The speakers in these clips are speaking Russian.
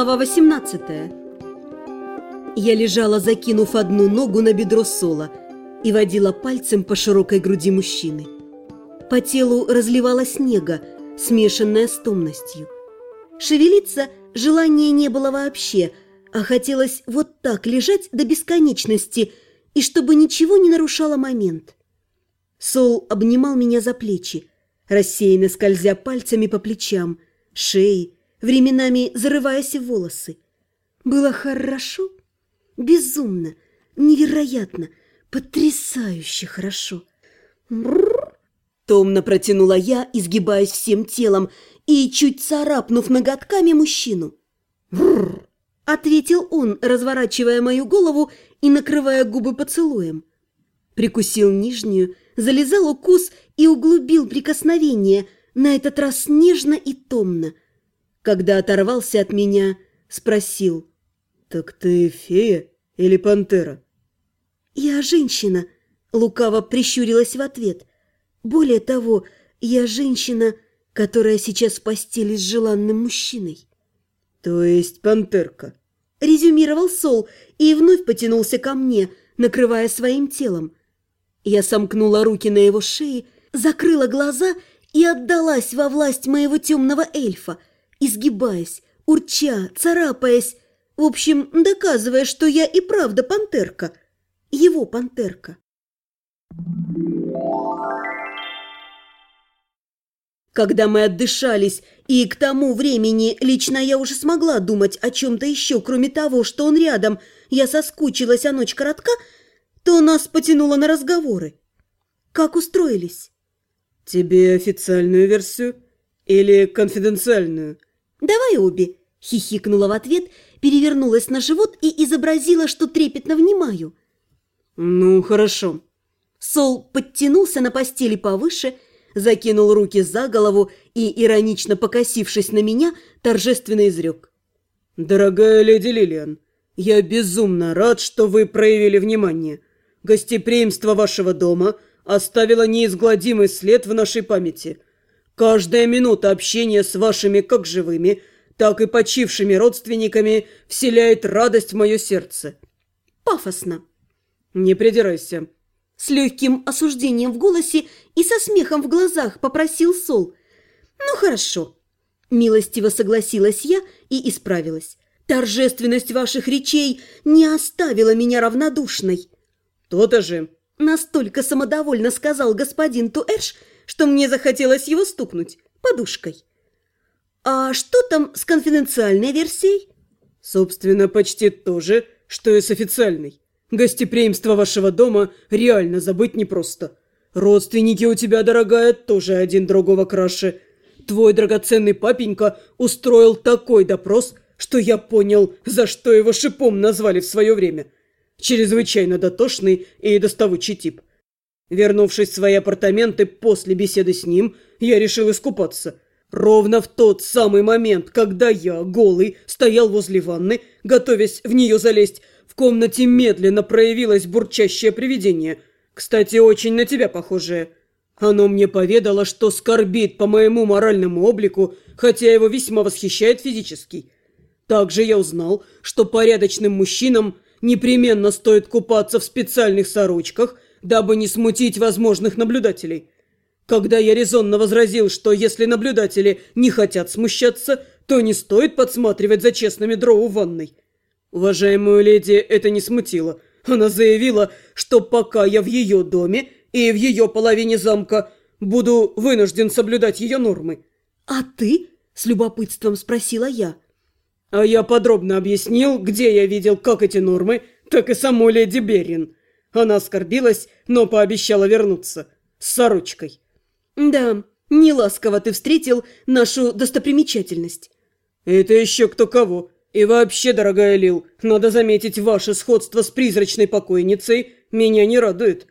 Глава 18 Я лежала, закинув одну ногу на бедро Сола и водила пальцем по широкой груди мужчины. По телу разливалась снега, смешанная с томностью. Шевелиться желания не было вообще, а хотелось вот так лежать до бесконечности и чтобы ничего не нарушало момент. Сол обнимал меня за плечи, рассеянно скользя пальцами по плечам, шее, временами зарываясь в волосы. Было хорошо, безумно, невероятно, потрясающе хорошо. Бррр. Томно протянула я, изгибаясь всем телом и чуть царапнув ноготками мужчину. «Бррр!» — ответил он, разворачивая мою голову и накрывая губы поцелуем. Прикусил нижнюю, залезал укус и углубил прикосновение, на этот раз нежно и томно. Когда оторвался от меня, спросил. «Так ты фея или пантера?» «Я женщина», — лукаво прищурилась в ответ. «Более того, я женщина, которая сейчас в постели с желанным мужчиной». «То есть пантерка?» — резюмировал Сол и вновь потянулся ко мне, накрывая своим телом. Я сомкнула руки на его шее, закрыла глаза и отдалась во власть моего темного эльфа, изгибаясь, урча, царапаясь, в общем, доказывая, что я и правда пантерка, его пантерка. Когда мы отдышались, и к тому времени лично я уже смогла думать о чем-то еще, кроме того, что он рядом, я соскучилась, а ночь коротка – то нас потянуло на разговоры. Как устроились? Тебе официальную версию или конфиденциальную? Давай обе, хихикнула в ответ, перевернулась на живот и изобразила, что трепетно внимаю. Ну, хорошо. Сол подтянулся на постели повыше, закинул руки за голову и, иронично покосившись на меня, торжественно изрек. «Дорогая леди Лилиан, я безумно рад, что вы проявили внимание. Гостеприимство вашего дома оставило неизгладимый след в нашей памяти. Каждая минута общения с вашими как живыми, так и почившими родственниками вселяет радость в мое сердце. Пафосно. Не придирайся. С легким осуждением в голосе и со смехом в глазах попросил Сол. Ну хорошо. Милостиво согласилась я и исправилась. Торжественность ваших речей не оставила меня равнодушной. «То-то же!» Настолько самодовольно сказал господин Туэш, что мне захотелось его стукнуть подушкой. «А что там с конфиденциальной версией?» «Собственно, почти то же, что и с официальной. Гостеприимство вашего дома реально забыть непросто. Родственники у тебя, дорогая, тоже один другого краше. Твой драгоценный папенька устроил такой допрос, что я понял, за что его шипом назвали в свое время». Чрезвычайно дотошный и доставучий тип. Вернувшись в свои апартаменты после беседы с ним, я решил искупаться. Ровно в тот самый момент, когда я, голый, стоял возле ванны, готовясь в нее залезть, в комнате медленно проявилось бурчащее привидение. Кстати, очень на тебя похожее. Оно мне поведало, что скорбит по моему моральному облику, хотя его весьма восхищает физически. Также я узнал, что порядочным мужчинам – непременно стоит купаться в специальных сорочках, дабы не смутить возможных наблюдателей. Когда я резонно возразил, что если наблюдатели не хотят смущаться, то не стоит подсматривать за честными дроу в ванной. Уважаемую леди это не смутило. Она заявила, что пока я в ее доме и в ее половине замка буду вынужден соблюдать ее нормы. «А ты?» – с любопытством спросила я. А я подробно объяснил, где я видел как эти нормы, так и саму леди Берин. Она оскорбилась, но пообещала вернуться. С сорочкой. Да, неласково ты встретил нашу достопримечательность. Это еще кто кого. И вообще, дорогая Лил, надо заметить, ваше сходство с призрачной покойницей меня не радует.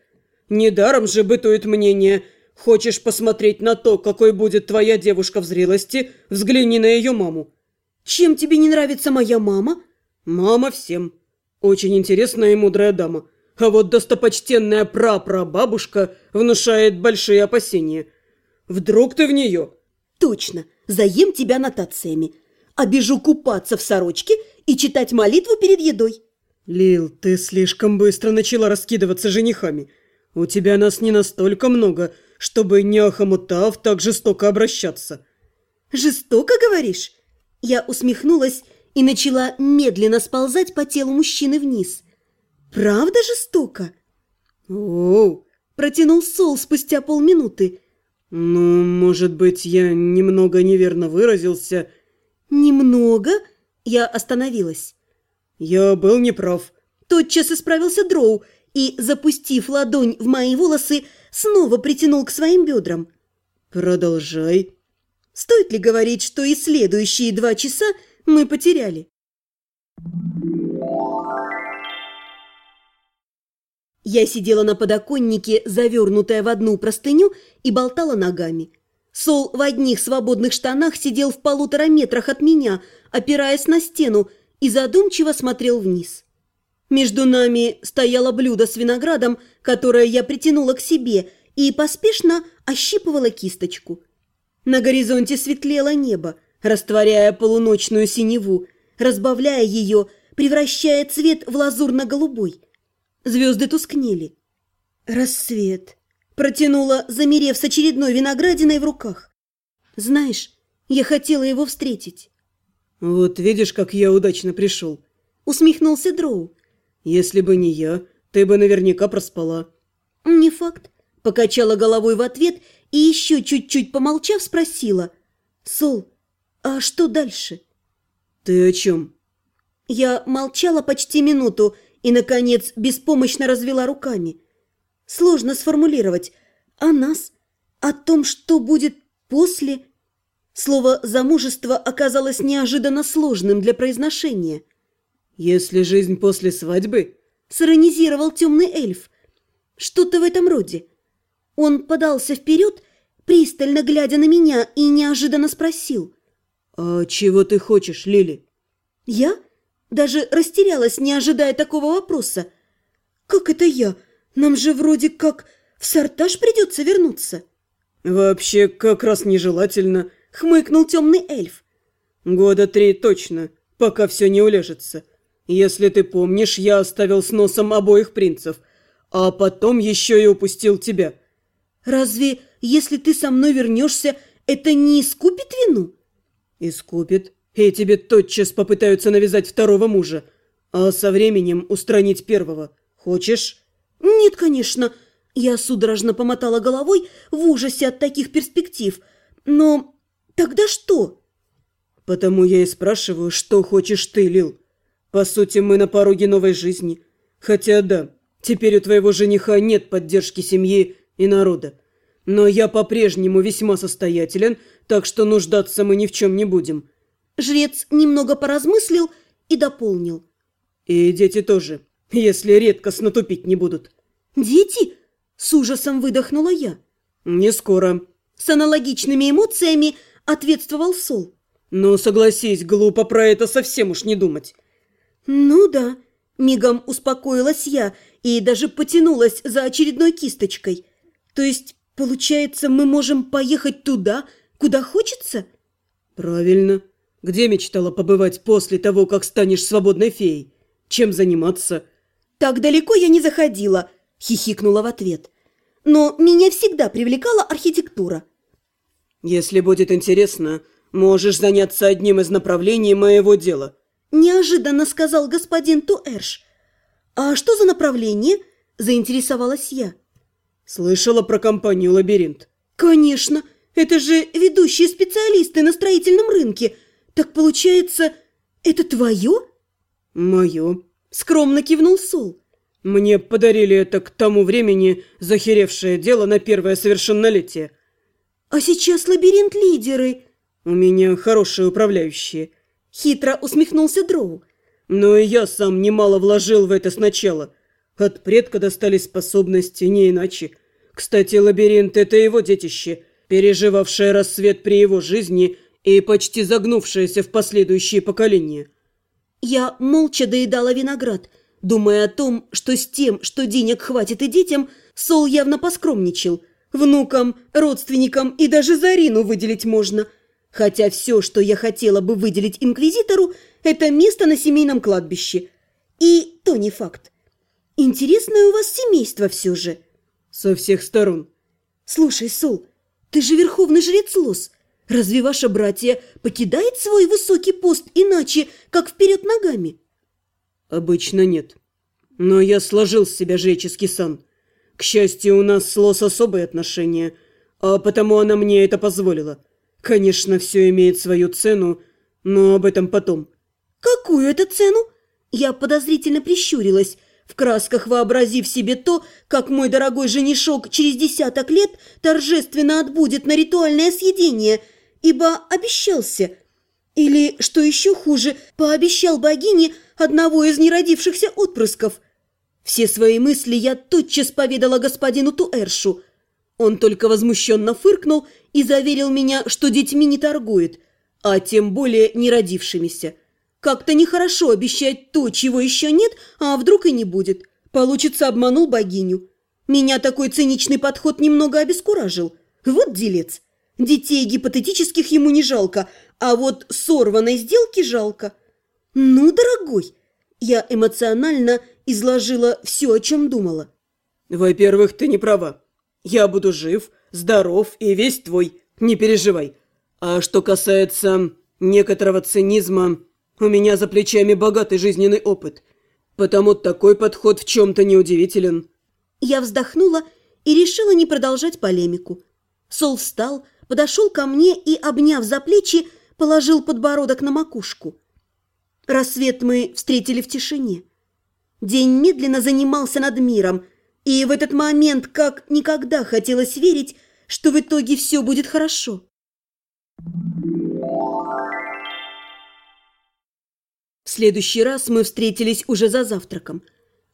Недаром же бытует мнение Хочешь посмотреть на то, какой будет твоя девушка в зрелости, взгляни на ее маму. Чем тебе не нравится моя мама? Мама всем. Очень интересная и мудрая дама. А вот достопочтенная прапрабабушка внушает большие опасения. Вдруг ты в нее? Точно. Заем тебя нотациями. а бежу купаться в сорочке и читать молитву перед едой. Лил, ты слишком быстро начала раскидываться женихами. У тебя нас не настолько много, чтобы не охомутав так жестоко обращаться. Жестоко, говоришь? Я усмехнулась и начала медленно сползать по телу мужчины вниз. Правда жестоко? Оу, протянул Сол спустя полминуты. Ну, может быть, я немного неверно выразился. Немного? Я остановилась. Я был неправ. Тотчас исправился Дроу и, запустив ладонь в мои волосы, снова притянул к своим бедрам. Продолжай. Стоит ли говорить, что и следующие два часа мы потеряли? Я сидела на подоконнике, завернутая в одну простыню, и болтала ногами. Сол в одних свободных штанах сидел в полутора метрах от меня, опираясь на стену, и задумчиво смотрел вниз. Между нами стояло блюдо с виноградом, которое я притянула к себе, и поспешно ощипывала кисточку. На горизонте светлело небо, растворяя полуночную синеву, разбавляя ее, превращая цвет в лазурно-голубой. Звезды тускнели. «Рассвет», — протянула, замерев с очередной виноградиной в руках. «Знаешь, я хотела его встретить». «Вот видишь, как я удачно пришел», — усмехнулся Дроу. «Если бы не я, ты бы наверняка проспала». «Не факт», — покачала головой в ответ и еще чуть-чуть помолчав спросила. «Сол, а что дальше?» «Ты о чем?» Я молчала почти минуту и, наконец, беспомощно развела руками. Сложно сформулировать. О нас? О том, что будет после? Слово «замужество» оказалось неожиданно сложным для произношения. «Если жизнь после свадьбы?» – сиронизировал темный эльф. Что-то в этом роде. Он подался вперед, пристально глядя на меня, и неожиданно спросил. «А чего ты хочешь, Лили?» «Я?» Даже растерялась, не ожидая такого вопроса. «Как это я? Нам же вроде как в сортаж придется вернуться». «Вообще, как раз нежелательно», — хмыкнул темный эльф. «Года три точно, пока все не уляжется. Если ты помнишь, я оставил с носом обоих принцев, а потом еще и упустил тебя». «Разве, если ты со мной вернешься, это не искупит вину?» «Искупит и тебе тотчас попытаются навязать второго мужа, а со временем устранить первого. Хочешь?» «Нет, конечно». Я судорожно помотала головой в ужасе от таких перспектив. «Но тогда что?» «Потому я и спрашиваю, что хочешь ты, Лил. По сути, мы на пороге новой жизни. Хотя да, теперь у твоего жениха нет поддержки семьи и народа. Но я по-прежнему весьма состоятелен, так что нуждаться мы ни в чем не будем. Жрец немного поразмыслил и дополнил. «И дети тоже, если редкостно тупить не будут». «Дети?» – с ужасом выдохнула я. «Не скоро». С аналогичными эмоциями ответствовал Сол. «Ну, согласись, глупо про это совсем уж не думать». «Ну да», – мигом успокоилась я и даже потянулась за очередной кисточкой. «То есть, получается, мы можем поехать туда, куда хочется?» «Правильно. Где мечтала побывать после того, как станешь свободной феей? Чем заниматься?» «Так далеко я не заходила», – хихикнула в ответ. «Но меня всегда привлекала архитектура». «Если будет интересно, можешь заняться одним из направлений моего дела», – неожиданно сказал господин Туэрш. «А что за направление?» – заинтересовалась я. «Слышала про компанию «Лабиринт». «Конечно, это же ведущие специалисты на строительном рынке – «Так получается, это твое?» «Мое», — скромно кивнул Сол. «Мне подарили это к тому времени захеревшее дело на первое совершеннолетие». «А сейчас лабиринт-лидеры». «У меня хорошие управляющие». Хитро усмехнулся Дроу. «Но и я сам немало вложил в это сначала. От предка достались способности, не иначе. Кстати, лабиринт – это его детище, переживавшее рассвет при его жизни – и почти загнувшаяся в последующие поколения. Я молча доедала виноград, думая о том, что с тем, что денег хватит и детям, Сол явно поскромничал. Внукам, родственникам и даже Зарину выделить можно. Хотя все, что я хотела бы выделить инквизитору, это место на семейном кладбище. И то не факт. Интересное у вас семейство все же. Со всех сторон. Слушай, Сол, ты же верховный жрец Лос. Разве ваше братья покидает свой высокий пост иначе, как вперед ногами? Обычно нет. Но я сложил с себя жреческий сан. К счастью, у нас с Лос особые отношения, а потому она мне это позволила. Конечно, все имеет свою цену, но об этом потом. Какую это цену? Я подозрительно прищурилась, в красках вообразив себе то, как мой дорогой женишок через десяток лет торжественно отбудет на ритуальное съедение, ибо обещался. Или, что еще хуже, пообещал богине одного из неродившихся отпрысков. Все свои мысли я тотчас поведала господину Туэршу. Он только возмущенно фыркнул и заверил меня, что детьми не торгует, а тем более неродившимися. Как-то нехорошо обещать то, чего еще нет, а вдруг и не будет. Получится, обманул богиню. Меня такой циничный подход немного обескуражил. Вот делец. Детей гипотетических ему не жалко, а вот сорванной сделки жалко. Ну, дорогой, я эмоционально изложила все, о чем думала. Во-первых, ты не права. Я буду жив, здоров и весь твой, не переживай. А что касается некоторого цинизма, у меня за плечами богатый жизненный опыт, потому такой подход в чем-то неудивителен». Я вздохнула и решила не продолжать полемику. Сол встал, подошел ко мне и, обняв за плечи, положил подбородок на макушку. Рассвет мы встретили в тишине. День медленно занимался над миром, и в этот момент как никогда хотелось верить, что в итоге все будет хорошо. В следующий раз мы встретились уже за завтраком.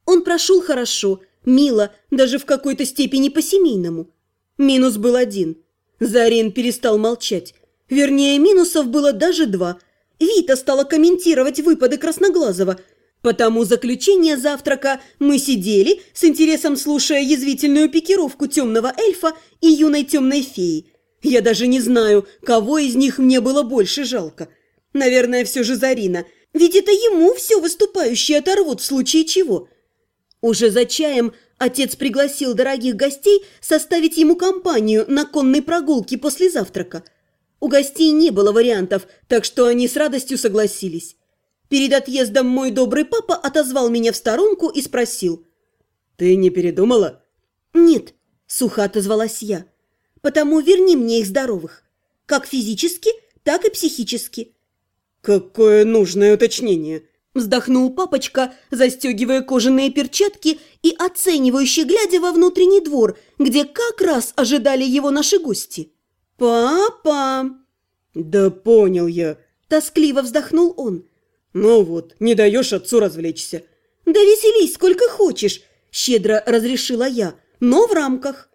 Он прошел хорошо, мило, даже в какой-то степени по-семейному. Минус был один. Зарин перестал молчать. Вернее, минусов было даже два. Вита стала комментировать выпады Красноглазого. Потому заключение завтрака мы сидели, с интересом слушая язвительную пикировку темного эльфа и юной темной феи. Я даже не знаю, кого из них мне было больше жалко. Наверное, все же Зарина – ведь это ему все выступающие оторвут в случае чего. Уже за чаем отец пригласил дорогих гостей составить ему компанию на конной прогулке после завтрака. У гостей не было вариантов, так что они с радостью согласились. Перед отъездом мой добрый папа отозвал меня в сторонку и спросил. «Ты не передумала?» «Нет», – сухо отозвалась я. «Потому верни мне их здоровых. Как физически, так и психически. «Какое нужное уточнение!» Вздохнул папочка, застегивая кожаные перчатки и оценивающий, глядя во внутренний двор, где как раз ожидали его наши гости. «Папа!» «Да понял я!» Тоскливо вздохнул он. «Ну вот, не даешь отцу развлечься!» «Да веселись сколько хочешь!» Щедро разрешила я, но в рамках.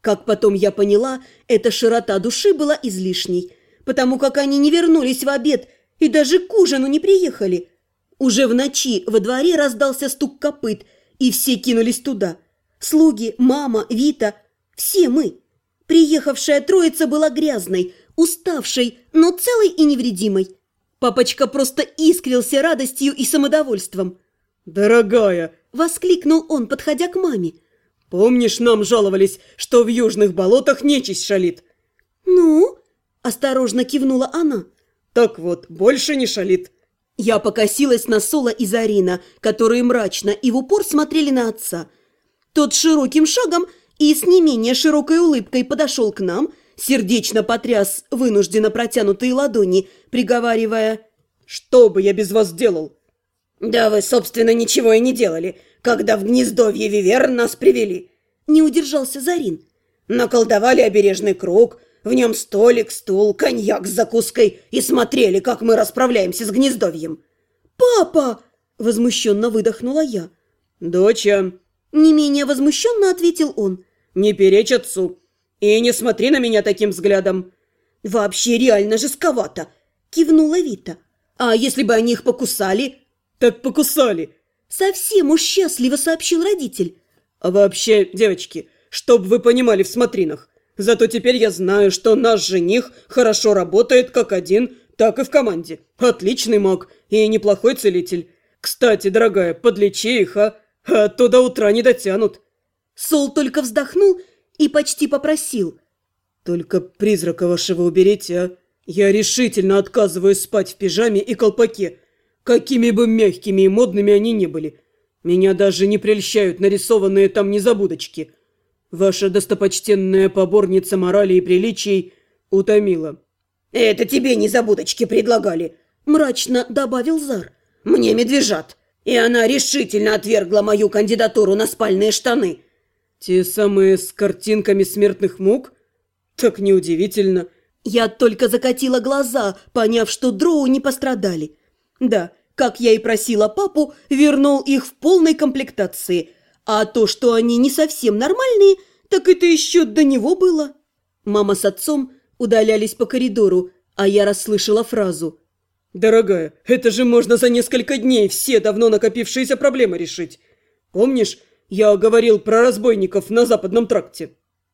Как потом я поняла, эта широта души была излишней, потому как они не вернулись в обед и даже к ужину не приехали. Уже в ночи во дворе раздался стук копыт, и все кинулись туда. Слуги, мама, Вита, все мы. Приехавшая троица была грязной, уставшей, но целой и невредимой. Папочка просто искрился радостью и самодовольством. «Дорогая!» – воскликнул он, подходя к маме. «Помнишь, нам жаловались, что в южных болотах нечисть шалит?» «Ну?» – осторожно кивнула она. Так вот, больше не шалит. Я покосилась на Соло и Зарина, которые мрачно и в упор смотрели на отца. Тот широким шагом и с не менее широкой улыбкой подошел к нам, сердечно потряс вынужденно протянутые ладони, приговаривая «Что бы я без вас делал?» «Да вы, собственно, ничего и не делали, когда в гнездовье Вивер нас привели». Не удержался Зарин. «Наколдовали обережный круг, в нем столик, стул, коньяк с закуской и смотрели, как мы расправляемся с гнездовьем. «Папа!» – возмущенно выдохнула я. «Доча!» – не менее возмущенно ответил он. «Не перечь отцу и не смотри на меня таким взглядом!» «Вообще реально жестковато!» – кивнула Вита. «А если бы они их покусали?» «Так покусали!» Совсем уж счастливо сообщил родитель. «А вообще, девочки, чтоб вы понимали в смотринах, Зато теперь я знаю, что наш жених хорошо работает как один, так и в команде. Отличный маг и неплохой целитель. Кстати, дорогая, подлечи их, а? А то до утра не дотянут. Сол только вздохнул и почти попросил. Только призрака вашего уберите, а? Я решительно отказываюсь спать в пижаме и колпаке, какими бы мягкими и модными они ни были. Меня даже не прельщают нарисованные там незабудочки. Ваша достопочтенная поборница морали и приличий утомила. «Это тебе незабудочки предлагали», – мрачно добавил Зар. «Мне медвежат, и она решительно отвергла мою кандидатуру на спальные штаны». «Те самые с картинками смертных мук? Так неудивительно». Я только закатила глаза, поняв, что дроу не пострадали. Да, как я и просила папу, вернул их в полной комплектации. А то, что они не совсем нормальные, так это еще до него было. Мама с отцом удалялись по коридору, а я расслышала фразу. «Дорогая, это же можно за несколько дней все давно накопившиеся проблемы решить. Помнишь, я говорил про разбойников на западном тракте?»